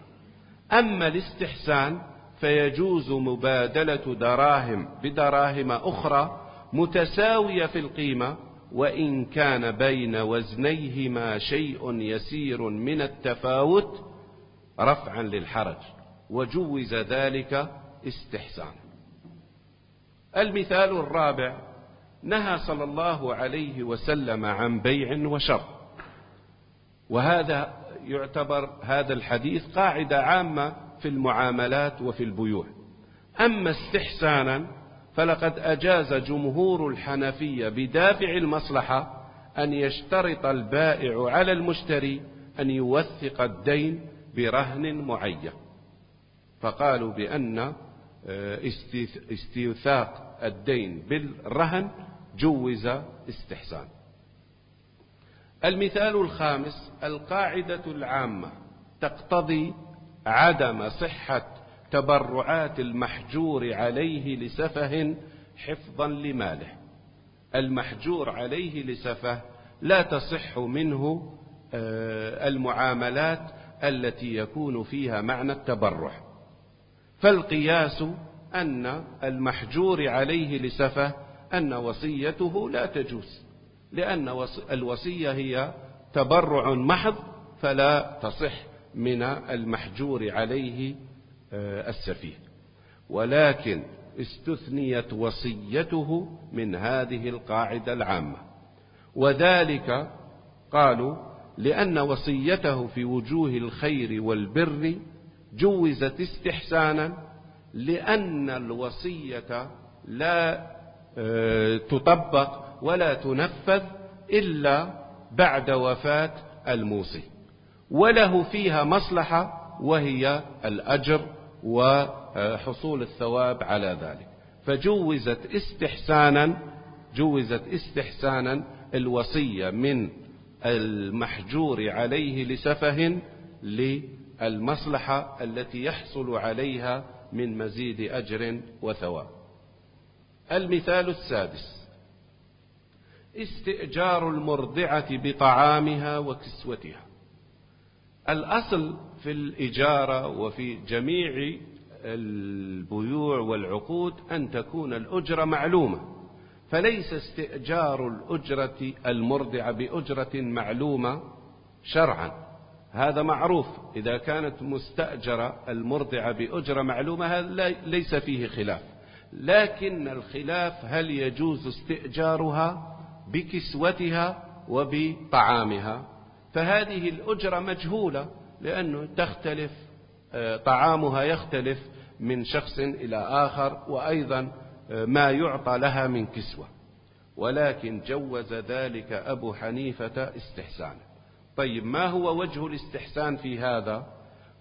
أما الاستحسان فيجوز مبادلة دراهم بدراهم أخرى متساوية في القيمة وإن كان بين وزنيهما شيء يسير من التفاوت رفعا للحرج وجوز ذلك استحسانا المثال الرابع نهى صلى الله عليه وسلم عن بيع وشر وهذا يعتبر هذا الحديث قاعدة عامة في المعاملات وفي البيوع. أما استحسانا فلقد أجاز جمهور الحنفية بدافع المصلحة أن يشترط البائع على المشتري أن يوثق الدين برهن معين. فقالوا بأن آه، استيثاق الدين بالرهن جوز استحسان. المثال الخامس القاعدة العامة تقتضي عدم صحة تبرعات المحجور عليه لسفه حفظا لماله. المحجور عليه لسفه لا تصح منه آه، المعاملات التي يكون فيها معنى التبرع. فالقياس أن المحجور عليه لسفه أن وصيته لا تجوز لأن الوصية هي تبرع محض فلا تصح من المحجور عليه آه، السفيه. ولكن استثنيت وصيته من هذه القاعدة العامة. وذلك قالوا لأن وصيته في وجوه الخير والبر جوزت استحسانا لأن الوصية لا تطبق ولا تنفذ إلا بعد وفاة الموصي. وله فيها مصلحة وهي الأجر وحصول الثواب على ذلك. فجوزت استحسانا جوزت استحسانا الوصية من المحجور عليه لسفه للمصلحة التي يحصل عليها من مزيد أجر وثواب. المثال السادس. استئجار المرضعة بطعامها وكسوتها. الأصل في الإجارة وفي جميع البيوع والعقود أن تكون الأجرة معلومة فليس استئجار الأجرة المرضعة بأجرة معلومة شرعا. هذا معروف. إذا كانت مستأجرة المرضعة بأجرة معلومة ليس فيه خلاف. لكن الخلاف هل يجوز استئجارها بكسوتها وبطعامها؟ فهذه الأجرة مجهولة لأنه تختلف آه، طعامها يختلف من شخص إلى آخر وأيضا آه، ما يعطى لها من كسوة. ولكن جوز ذلك أبو حنيفة استحسانا طيب ما هو وجه الاستحسان في هذا؟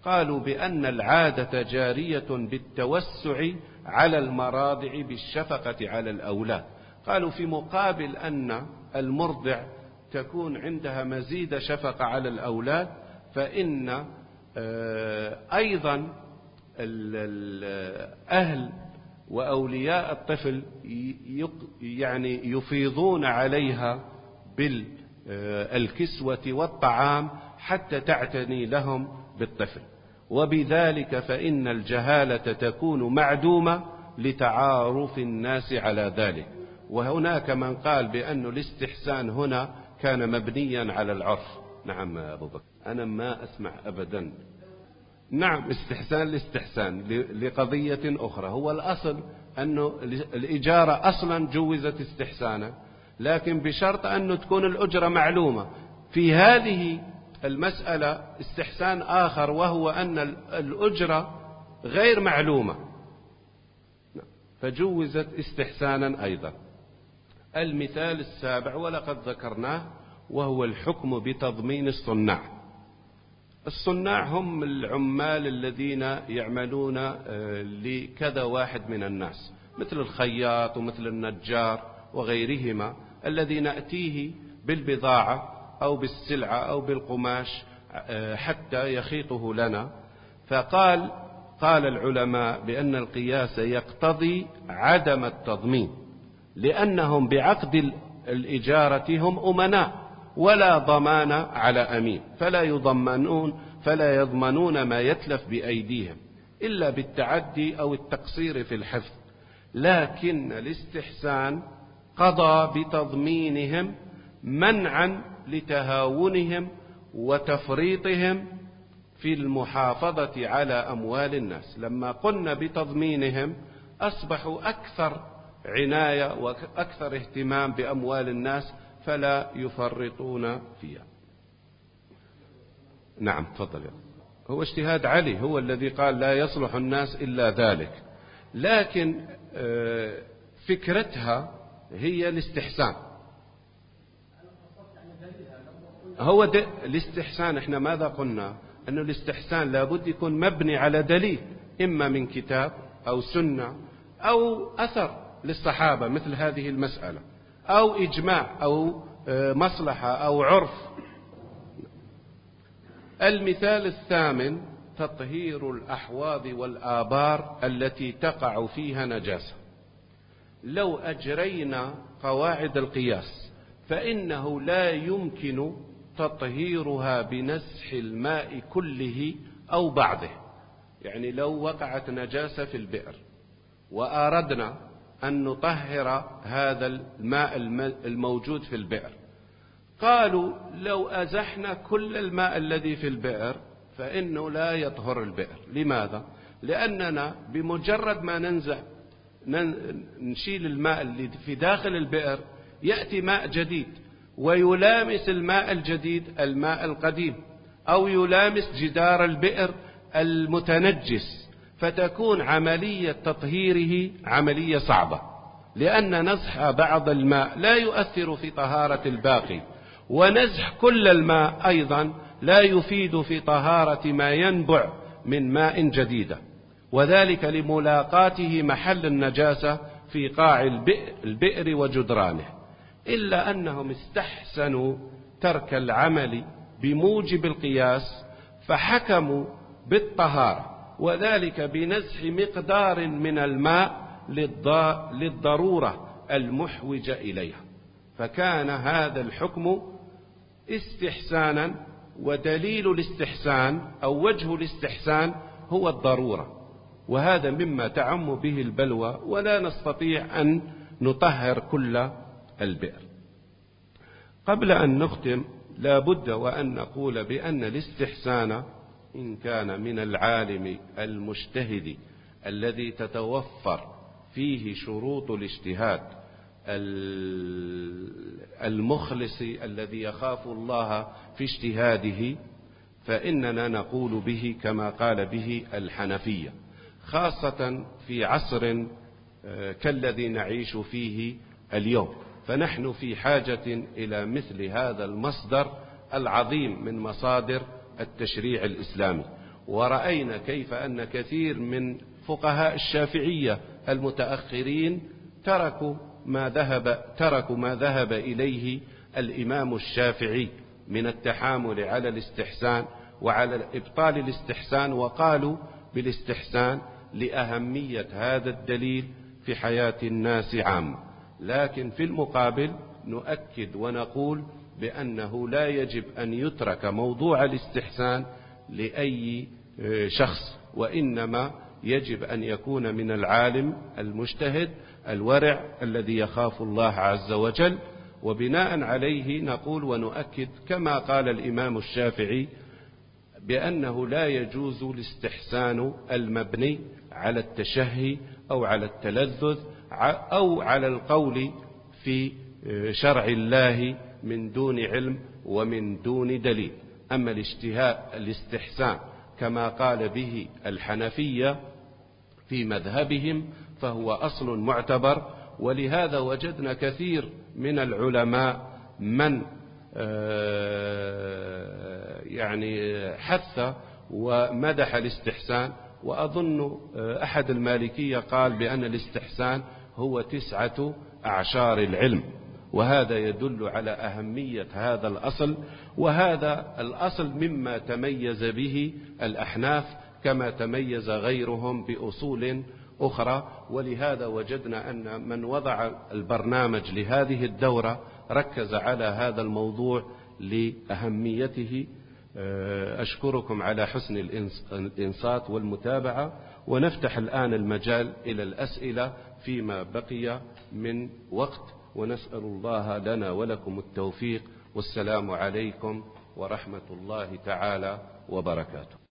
قالوا بأن العادة جارية بالتوسع على المراضع بالشفقة على الأولاد قالوا في مقابل أن المرضع تكون عندها مزيد شفقة على الأولاد فإن آه، أيضا الأهل وأولياء الطفل يعني يفيضون عليها بالكسوة والطعام حتى تعتني لهم بالطفل. وبذلك فإن الجهالة تكون معدومة لتعارف الناس على ذلك. وهناك من قال بأن الاستحسان هنا كان مبنيا على العرف. نعم أبو بكر. أنا ما أسمع أبدا. نعم استحسان لاستحسان لقضية أخرى. هو الأصل أن الإجارة أصلا جوزت استحسانا لكن بشرط أن تكون الأجرة معلومة. في هذه المسألة استحسان آخر وهو أن الأجرة غير معلومة. فجوزت استحسانا أيضا. المثال السابع ولقد ذكرناه وهو الحكم بتضمين الصناع. الصناع هم العمال الذين يعملون لكذا واحد من الناس مثل الخياط ومثل النجار وغيرهما الذي نأتيه بالبضاعة أو بالسلعة أو بالقماش حتى يخيطه لنا. فقال قال العلماء بأن القياس يقتضي عدم التضمين لأنهم بعقد الإجارة هم أمناء ولا ضمان على أمين. فلا يضمنون فلا يضمنون ما يتلف بأيديهم إلا بالتعدي أو التقصير في الحفظ. لكن الاستحسان قضى بتضمينهم منعا لتهاونهم وتفريطهم في المحافظة على أموال الناس. لما قلنا بتضمينهم أصبحوا أكثر عناية وأكثر اهتمام بأموال الناس فلا يفرطون فيها. نعم تفضل. هو اجتهاد علي هو الذي قال لا يصلح الناس إلا ذلك. لكن آه، فكرتها هي الاستحسان. هو الاستحسان إحنا ماذا قلنا؟ أن الاستحسان لابد يكون مبني على دليل إما من كتاب أو سنة أو أثر للصحابة مثل هذه المسألة أو إجماع أو آه، مصلحة أو عرف. المثال الثامن تطهير الأحواض والآبار التي تقع فيها نجاسة. لو أجرينا قواعد القياس فإنه لا يمكن تطهيرها بنزح الماء كله أو بعضه يعني لو وقعت نجاسة في البئر وأردنا أن نطهر هذا الماء الموجود في البئر. قالوا لو أزحنا كل الماء الذي في البئر فإنه لا يطهر البئر. لماذا؟ لأننا بمجرد ما ننزع نشيل الماء اللي في داخل البئر يأتي ماء جديد. ويلامس الماء الجديد الماء القديم أو يلامس جدار البئر المتنجس فتكون عملية تطهيره عملية صعبة لأن نزح بعض الماء لا يؤثر في طهارة الباقي ونزح كل الماء أيضا لا يفيد في طهارة ما ينبع من ماء جديدة وذلك لملاقاته محل النجاسة في قاع البئر وجدرانه. إلا أنهم استحسنوا ترك العمل بموجب القياس فحكموا بالطهارة وذلك بنزح مقدار من الماء للضرورة المحوجة إليها. فكان هذا الحكم استحسانا ودليل الاستحسان أو وجه الاستحسان هو الضرورة. وهذا مما تعم به البلوى ولا نستطيع أن نطهر كل البئر. قبل أن نختم لا بد وأن نقول بأن الاستحسان إن كان من العالم المجتهد الذي تتوفر فيه شروط الاجتهاد المخلص الذي يخاف الله في اجتهاده فإننا نقول به كما قال به الحنفية خاصة في عصر آه، كالذي نعيش فيه اليوم. فنحن في حاجة إلى مثل هذا المصدر العظيم من مصادر التشريع الإسلامي. ورأينا كيف أن كثير من فقهاء الشافعية المتأخرين تركوا ما ذهب تركوا ما ذهب إليه الإمام الشافعي من التحامل على الاستحسان وعلى إبطال الاستحسان وقالوا بالاستحسان لأهمية هذا الدليل في حياة الناس عامة. لكن في المقابل نؤكد ونقول بأنه لا يجب أن يترك موضوع الاستحسان لأي آه، شخص وإنما يجب أن يكون من العالم المجتهد الورع الذي يخاف الله عز وجل. وبناء عليه نقول ونؤكد كما قال الإمام الشافعي بأنه لا يجوز الاستحسان المبني على التشهي أو على التلذذ أو على القول في آه، شرع الله من دون علم ومن دون دليل. أما الاشتهاء الاستحسان كما قال به الحنفية في مذهبهم فهو أصل معتبر. ولهذا وجدنا كثير من العلماء من آه، يعني حث ومدح الاستحسان. وأظن أحد المالكية قال بأن الاستحسان هو تسعة أعشار العلم وهذا يدل على أهمية هذا الأصل وهذا الأصل مما تميز به الأحناف كما تميز غيرهم بأصول أخرى. ولهذا وجدنا أن من وضع البرنامج لهذه الدورة ركز على هذا الموضوع لأهميته. أشكركم على حسن الإنصات والمتابعة ونفتح الآن المجال إلى الأسئلة. فيما بقي من وقت ونسأل الله لنا ولكم التوفيق والسلام عليكم ورحمة الله تعالى وبركاته.